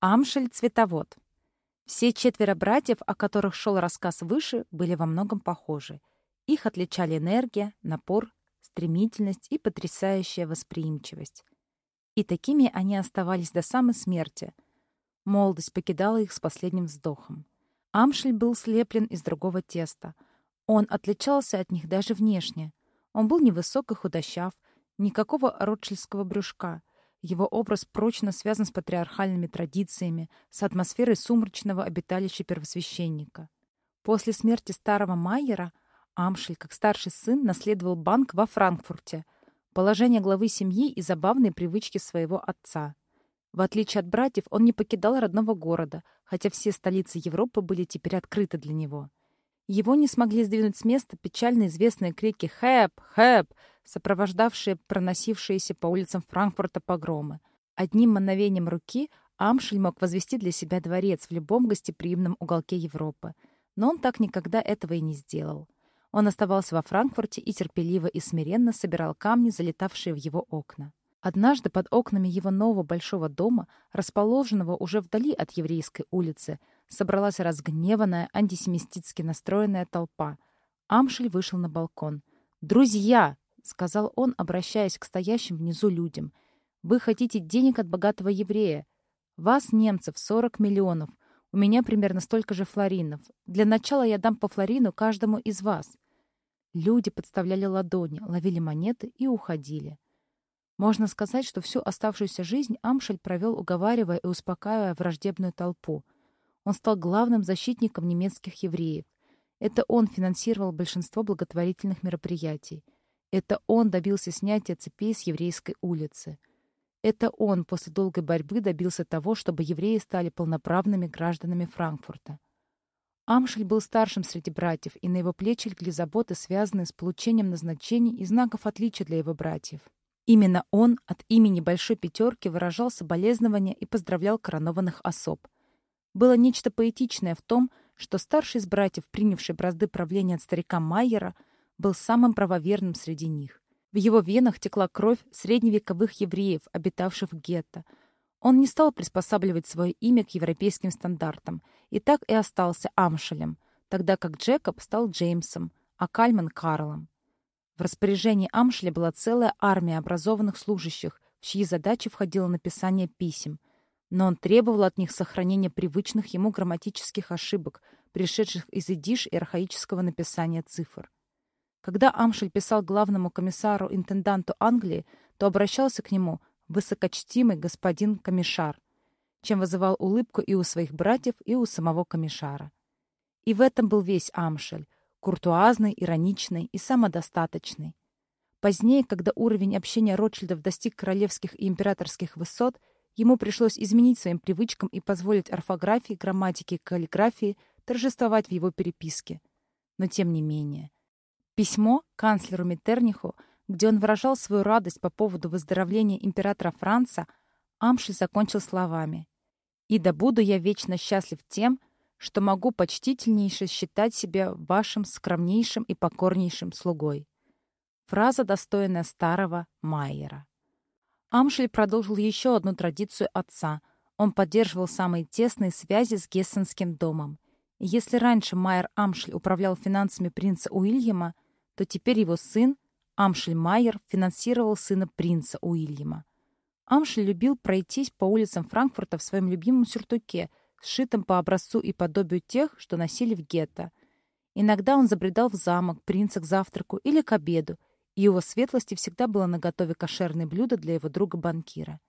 Амшель — цветовод. Все четверо братьев, о которых шел рассказ выше, были во многом похожи. Их отличали энергия, напор, стремительность и потрясающая восприимчивость. И такими они оставались до самой смерти. Молодость покидала их с последним вздохом. Амшель был слеплен из другого теста. Он отличался от них даже внешне. Он был невысок и худощав, никакого ротшильского брюшка. Его образ прочно связан с патриархальными традициями, с атмосферой сумрачного обиталища первосвященника. После смерти старого Майера Амшель, как старший сын, наследовал банк во Франкфурте, положение главы семьи и забавные привычки своего отца. В отличие от братьев, он не покидал родного города, хотя все столицы Европы были теперь открыты для него. Его не смогли сдвинуть с места печально известные крики «Хэп! Хэп!», сопровождавшие проносившиеся по улицам Франкфурта погромы. Одним мановением руки Амшель мог возвести для себя дворец в любом гостеприимном уголке Европы. Но он так никогда этого и не сделал. Он оставался во Франкфурте и терпеливо и смиренно собирал камни, залетавшие в его окна. Однажды под окнами его нового большого дома, расположенного уже вдали от еврейской улицы, собралась разгневанная, антисемитски настроенная толпа. Амшель вышел на балкон. «Друзья!» — сказал он, обращаясь к стоящим внизу людям. «Вы хотите денег от богатого еврея? Вас, немцев, 40 миллионов. У меня примерно столько же флоринов. Для начала я дам по флорину каждому из вас». Люди подставляли ладони, ловили монеты и уходили. Можно сказать, что всю оставшуюся жизнь Амшель провел, уговаривая и успокаивая враждебную толпу. Он стал главным защитником немецких евреев. Это он финансировал большинство благотворительных мероприятий. Это он добился снятия цепей с еврейской улицы. Это он после долгой борьбы добился того, чтобы евреи стали полноправными гражданами Франкфурта. Амшель был старшим среди братьев, и на его плечах легли заботы, связанные с получением назначений и знаков отличия для его братьев. Именно он от имени Большой Пятерки выражал соболезнования и поздравлял коронованных особ. Было нечто поэтичное в том, что старший из братьев, принявший бразды правления от старика Майера, был самым правоверным среди них. В его венах текла кровь средневековых евреев, обитавших в гетто. Он не стал приспосабливать свое имя к европейским стандартам, и так и остался Амшелем, тогда как Джекоб стал Джеймсом, а Кальман — Карлом. В распоряжении Амшля была целая армия образованных служащих, в чьи задачи входило написание писем. Но он требовал от них сохранения привычных ему грамматических ошибок, пришедших из идиш и архаического написания цифр. Когда Амшель писал главному комиссару-интенданту Англии, то обращался к нему «высокочтимый господин комиссар», чем вызывал улыбку и у своих братьев, и у самого комиссара. И в этом был весь Амшель, куртуазный, ироничный и самодостаточный. Позднее, когда уровень общения Ротшильдов достиг королевских и императорских высот, ему пришлось изменить своим привычкам и позволить орфографии, грамматике каллиграфии торжествовать в его переписке. Но тем не менее. Письмо канцлеру Меттерниху, где он выражал свою радость по поводу выздоровления императора Франца, Амшель закончил словами «И да буду я вечно счастлив тем, что могу почтительнейше считать себя вашим скромнейшим и покорнейшим слугой. Фраза, достойная старого Майера. Амшель продолжил еще одну традицию отца. Он поддерживал самые тесные связи с Гессенским домом. Если раньше Майер Амшель управлял финансами принца Уильяма, то теперь его сын, Амшель Майер, финансировал сына принца Уильяма. Амшель любил пройтись по улицам Франкфурта в своем любимом сюртуке – сшитым по образцу и подобию тех, что носили в гетто. Иногда он забредал в замок, принца к завтраку или к обеду, и его светлости всегда было наготове кошерное блюдо для его друга-банкира.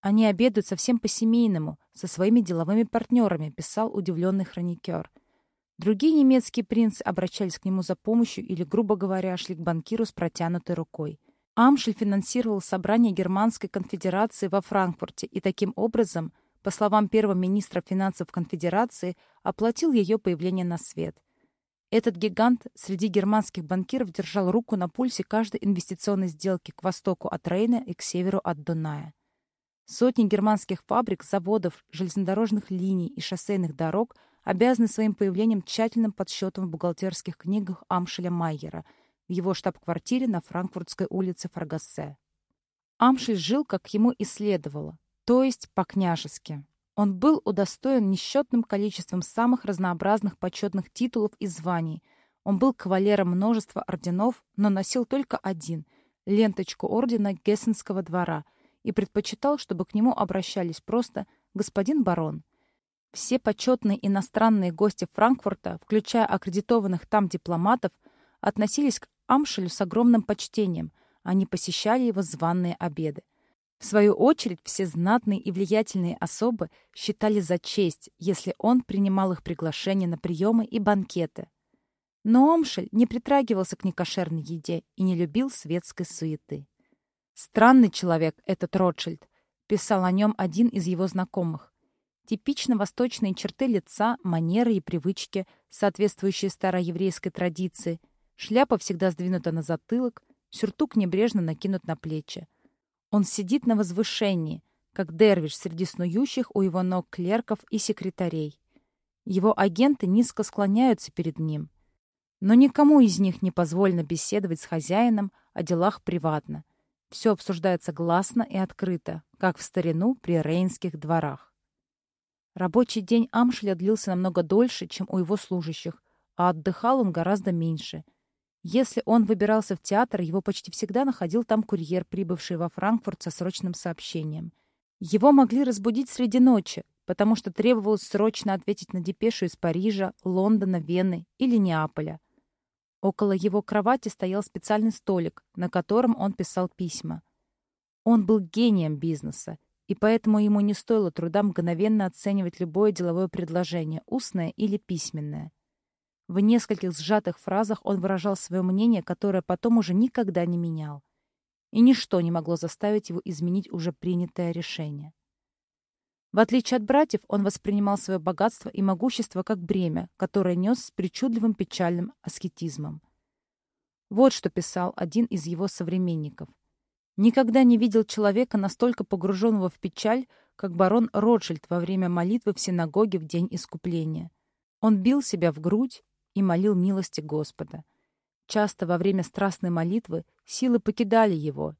«Они обедают совсем по-семейному, со своими деловыми партнерами», — писал удивленный хроникер. Другие немецкие принцы обращались к нему за помощью или, грубо говоря, шли к банкиру с протянутой рукой. Амшель финансировал собрание Германской конфедерации во Франкфурте и таким образом — по словам первого министра финансов Конфедерации, оплатил ее появление на свет. Этот гигант среди германских банкиров держал руку на пульсе каждой инвестиционной сделки к востоку от Рейна и к северу от Дуная. Сотни германских фабрик, заводов, железнодорожных линий и шоссейных дорог обязаны своим появлением тщательным подсчетом в бухгалтерских книгах Амшеля Майера в его штаб-квартире на Франкфуртской улице Фаргассе. Амшель жил, как ему и следовало, то есть по-княжески. Он был удостоен несчетным количеством самых разнообразных почетных титулов и званий. Он был кавалером множества орденов, но носил только один — ленточку ордена Гессенского двора и предпочитал, чтобы к нему обращались просто «господин барон». Все почетные иностранные гости Франкфурта, включая аккредитованных там дипломатов, относились к Амшелю с огромным почтением. Они посещали его званные обеды. В свою очередь, все знатные и влиятельные особы считали за честь, если он принимал их приглашения на приемы и банкеты. Но Омшель не притрагивался к некошерной еде и не любил светской суеты. «Странный человек этот Ротшильд», — писал о нем один из его знакомых. Типично восточные черты лица, манеры и привычки, соответствующие староеврейской традиции. Шляпа всегда сдвинута на затылок, сюртук небрежно накинут на плечи. Он сидит на возвышении, как дервиш среди снующих у его ног клерков и секретарей. Его агенты низко склоняются перед ним. Но никому из них не позволено беседовать с хозяином о делах приватно. Все обсуждается гласно и открыто, как в старину при рейнских дворах. Рабочий день Амшеля длился намного дольше, чем у его служащих, а отдыхал он гораздо меньше — если он выбирался в театр, его почти всегда находил там курьер, прибывший во Франкфурт со срочным сообщением. Его могли разбудить среди ночи, потому что требовалось срочно ответить на депешу из Парижа, Лондона, Вены или Неаполя. Около его кровати стоял специальный столик, на котором он писал письма. Он был гением бизнеса, и поэтому ему не стоило труда мгновенно оценивать любое деловое предложение, устное или письменное. В нескольких сжатых фразах он выражал свое мнение, которое потом уже никогда не менял. И ничто не могло заставить его изменить уже принятое решение. В отличие от братьев, он воспринимал свое богатство и могущество как бремя, которое нес с причудливым печальным аскетизмом. Вот что писал один из его современников. Никогда не видел человека, настолько погруженного в печаль, как барон Ротшильд во время молитвы в синагоге в день искупления. Он бил себя в грудь и молил милости Господа. Часто во время страстной молитвы силы покидали его,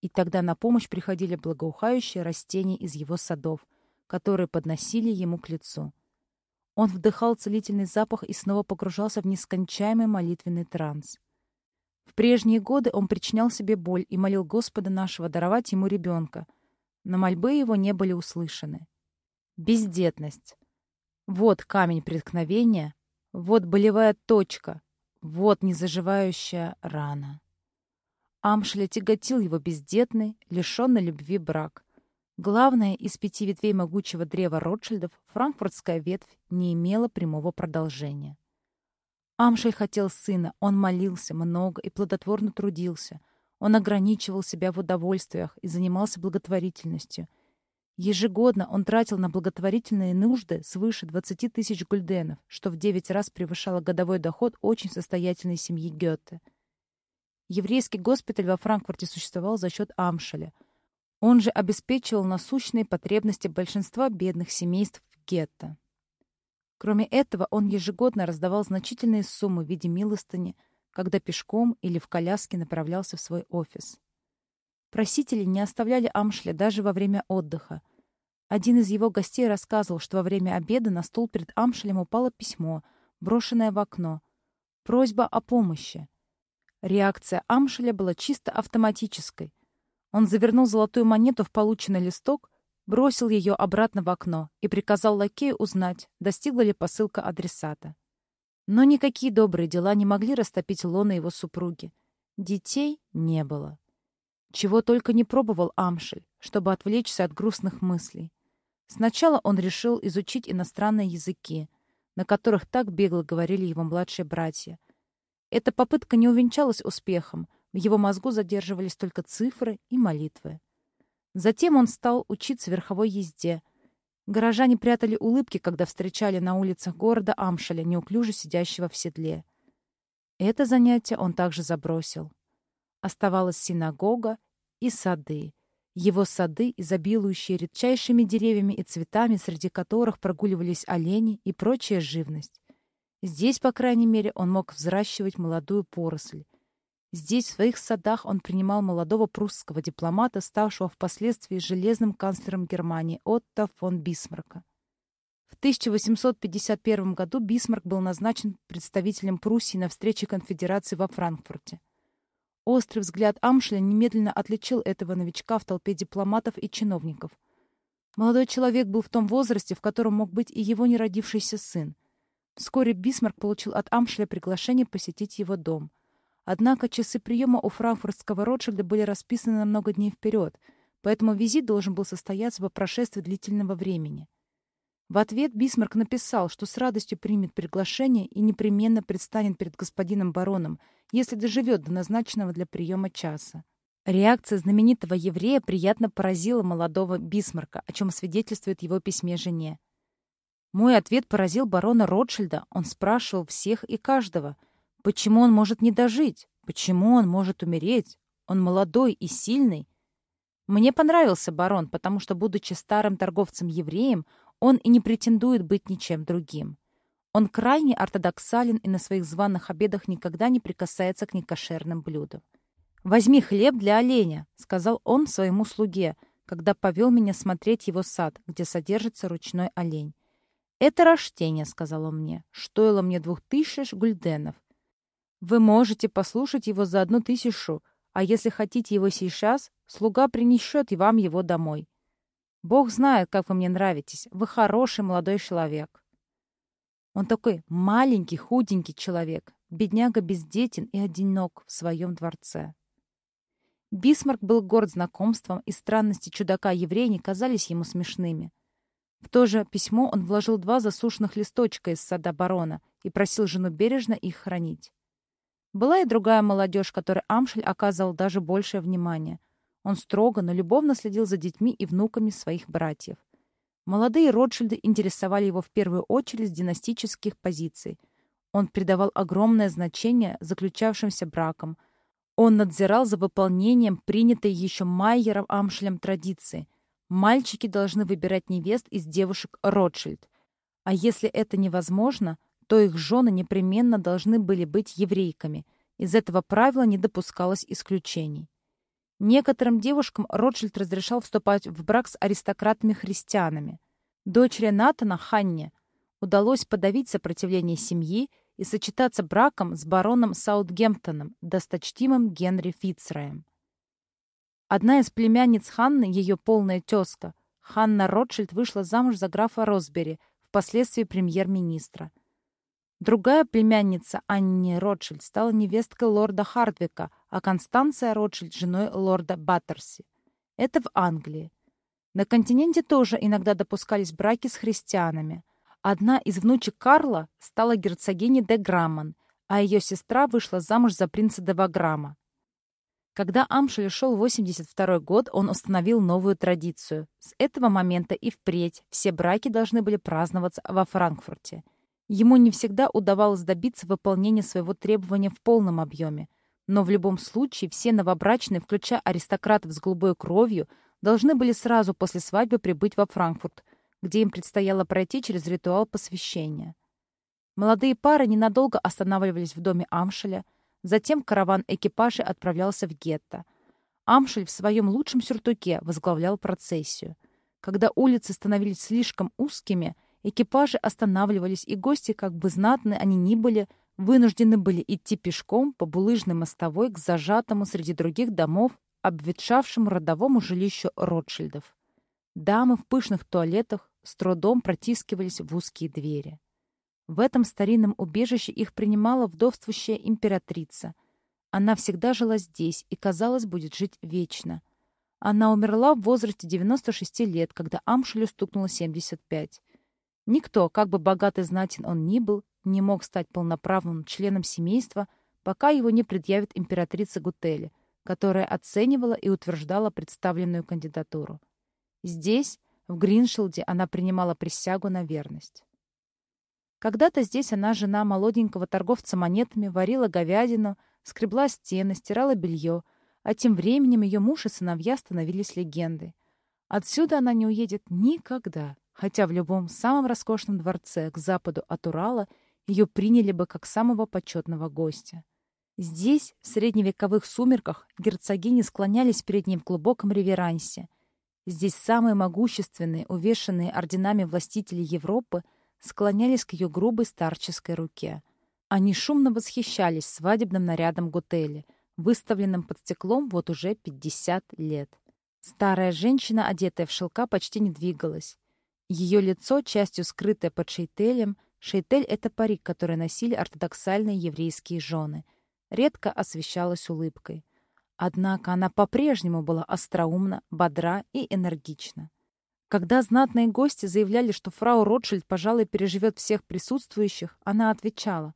и тогда на помощь приходили благоухающие растения из его садов, которые подносили ему к лицу. Он вдыхал целительный запах и снова погружался в нескончаемый молитвенный транс. В прежние годы он причинял себе боль и молил Господа нашего даровать ему ребенка, но мольбы его не были услышаны. Бездетность. Вот камень преткновения, вот болевая точка, вот незаживающая рана. Амшеля тяготил его бездетный, лишенный любви брак. Главное, из пяти ветвей могучего древа Ротшильдов франкфуртская ветвь не имела прямого продолжения. Амшель хотел сына, он молился много и плодотворно трудился. Он ограничивал себя в удовольствиях и занимался благотворительностью — Ежегодно он тратил на благотворительные нужды свыше 20 тысяч гульденов, что в 9 раз превышало годовой доход очень состоятельной семьи Гёте. Еврейский госпиталь во Франкфурте существовал за счет Амшеля. Он же обеспечивал насущные потребности большинства бедных семейств в гетто. Кроме этого, он ежегодно раздавал значительные суммы в виде милостыни, когда пешком или в коляске направлялся в свой офис. Просители не оставляли Амшля даже во время отдыха, один из его гостей рассказывал, что во время обеда на стол перед Амшелем упало письмо, брошенное в окно. Просьба о помощи. Реакция Амшеля была чисто автоматической. Он завернул золотую монету в полученный листок, бросил ее обратно в окно и приказал лакею узнать, достигла ли посылка адресата. Но никакие добрые дела не могли растопить лона его супруги. Детей не было. Чего только не пробовал Амшель, чтобы отвлечься от грустных мыслей. Сначала он решил изучить иностранные языки, на которых так бегло говорили его младшие братья. Эта попытка не увенчалась успехом, в его мозгу задерживались только цифры и молитвы. Затем он стал учиться верховой езде. Горожане прятали улыбки, когда встречали на улицах города Амшеля, неуклюже сидящего в седле. Это занятие он также забросил. Оставалась синагога и сады, его сады, изобилующие редчайшими деревьями и цветами, среди которых прогуливались олени и прочая живность. Здесь, по крайней мере, он мог взращивать молодую поросль. Здесь, в своих садах, он принимал молодого прусского дипломата, ставшего впоследствии железным канцлером Германии Отто фон Бисмарка. В 1851 году Бисмарк был назначен представителем Пруссии на встрече конфедерации во Франкфурте. Острый взгляд Амшеля немедленно отличил этого новичка в толпе дипломатов и чиновников. Молодой человек был в том возрасте, в котором мог быть и его неродившийся сын. Вскоре Бисмарк получил от Амшеля приглашение посетить его дом. Однако часы приема у франкфуртского Ротшильда были расписаны на много дней вперед, поэтому визит должен был состояться по прошествии длительного времени. В ответ Бисмарк написал, что с радостью примет приглашение и непременно предстанет перед господином бароном, если доживет до назначенного для приема часа. Реакция знаменитого еврея приятно поразила молодого Бисмарка, о чем свидетельствует его письме жене. Мой ответ поразил барона Ротшильда. Он спрашивал всех и каждого, почему он может не дожить, почему он может умереть. Он молодой и сильный. Мне понравился барон, потому что, будучи старым торговцем-евреем, он и не претендует быть ничем другим. Он крайне ортодоксален и на своих званых обедах никогда не прикасается к некошерным блюдам. «Возьми хлеб для оленя», — сказал он своему слуге, когда повел меня смотреть его сад, где содержится ручной олень. «Это рождение», — сказал он мне, — «стоило мне двух тысяч гульденов. Вы можете послушать его за одну тысячу, а если хотите его сейчас, слуга принесет и вам его домой. Бог знает, как вы мне нравитесь. Вы хороший молодой человек. Он такой маленький, худенький человек, бедняга бездетен и одинок в своем дворце. Бисмарк был горд знакомством, и странности чудака-еврея не казались ему смешными. В то же письмо он вложил два засушенных листочка из сада барона и просил жену бережно их хранить. Была и другая молодежь, которой Амшель оказывал даже большее внимание — он строго, но любовно следил за детьми и внуками своих братьев. Молодые Ротшильды интересовали его в первую очередь с династических позиций. Он придавал огромное значение заключавшимся бракам. Он надзирал за выполнением принятой еще Майером Амшелем традиции. Мальчики должны выбирать невест из девушек Ротшильд. А если это невозможно, то их жены непременно должны были быть еврейками. Из этого правила не допускалось исключений. Некоторым девушкам Ротшильд разрешал вступать в брак с аристократами-христианами. Дочери Натана, Ханне, удалось подавить сопротивление семьи и сочетаться браком с бароном Саутгемптоном, досточтимым Генри Фицраем. Одна из племянниц Ханны, ее полная тезка, Ханна Ротшильд вышла замуж за графа Росбери, впоследствии премьер-министра. Другая племянница Анни Ротшильд стала невесткой лорда Хардвика, а Констанция Ротшильд — женой лорда Баттерси. Это в Англии. На континенте тоже иногда допускались браки с христианами. Одна из внучек Карла стала герцогиней де Грамман, а ее сестра вышла замуж за принца де Ваграма. Когда Амшель шел 82 год, он установил новую традицию. С этого момента и впредь все браки должны были праздноваться во Франкфурте — Ему не всегда удавалось добиться выполнения своего требования в полном объеме. Но в любом случае все новобрачные, включая аристократов с голубой кровью, должны были сразу после свадьбы прибыть во Франкфурт, где им предстояло пройти через ритуал посвящения. Молодые пары ненадолго останавливались в доме Амшеля, затем караван экипажей отправлялся в гетто. Амшель в своем лучшем сюртуке возглавлял процессию. Когда улицы становились слишком узкими — Экипажи останавливались, и гости, как бы знатны они ни были, вынуждены были идти пешком по булыжной мостовой к зажатому среди других домов обветшавшему родовому жилищу Ротшильдов. Дамы в пышных туалетах с трудом протискивались в узкие двери. В этом старинном убежище их принимала вдовствующая императрица. Она всегда жила здесь и, казалось, будет жить вечно. Она умерла в возрасте 96 лет, когда Амшелю стукнуло 75. Никто, как бы богат и знатен он ни был, не мог стать полноправным членом семейства, пока его не предъявит императрица Гутели, которая оценивала и утверждала представленную кандидатуру. Здесь, в Гриншилде, она принимала присягу на верность. Когда-то здесь она, жена молоденького торговца монетами, варила говядину, скребла стены, стирала белье, а тем временем ее муж и сыновья становились легендой. Отсюда она не уедет никогда хотя в любом самом роскошном дворце к западу от Урала ее приняли бы как самого почетного гостя. Здесь, в средневековых сумерках, герцогини склонялись перед ним в глубоком реверансе. Здесь самые могущественные, увешанные орденами властители Европы, склонялись к ее грубой старческой руке. Они шумно восхищались свадебным нарядом Готели, выставленным под стеклом вот уже 50 лет. Старая женщина, одетая в шелка, почти не двигалась. Ее лицо, частью скрытое под шейтелем, шейтель — это парик, который носили ортодоксальные еврейские жены, редко освещалась улыбкой. Однако она по-прежнему была остроумна, бодра и энергична. Когда знатные гости заявляли, что фрау Ротшильд, пожалуй, переживет всех присутствующих, она отвечала,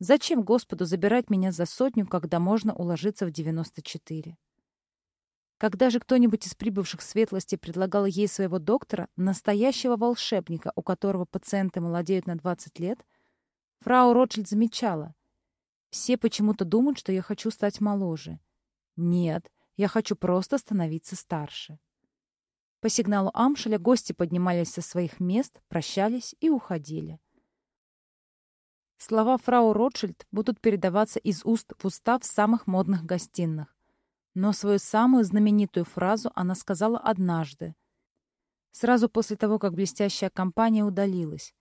«Зачем Господу забирать меня за сотню, когда можно уложиться в девяносто четыре?» Когда же кто-нибудь из прибывших светлости предлагал ей своего доктора, настоящего волшебника, у которого пациенты молодеют на 20 лет, фрау Ротшильд замечала. Все почему-то думают, что я хочу стать моложе. Нет, я хочу просто становиться старше. По сигналу Амшеля гости поднимались со своих мест, прощались и уходили. Слова фрау Ротшильд будут передаваться из уст в уста в самых модных гостиных. Но свою самую знаменитую фразу она сказала однажды, сразу после того, как блестящая компания удалилась.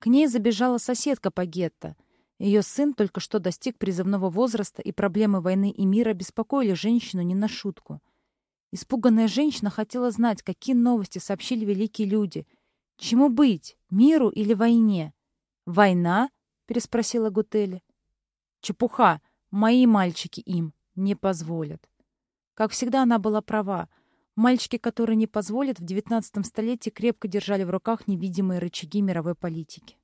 К ней забежала соседка по гетто. Ее сын только что достиг призывного возраста, и проблемы войны и мира беспокоили женщину не на шутку. Испуганная женщина хотела знать, какие новости сообщили великие люди. Чему быть, миру или войне? «Война?» — переспросила Гутели. «Чепуха! Мои мальчики им не позволят». Как всегда, она была права. Мальчики, которые не позволят, в XIX столетии крепко держали в руках невидимые рычаги мировой политики.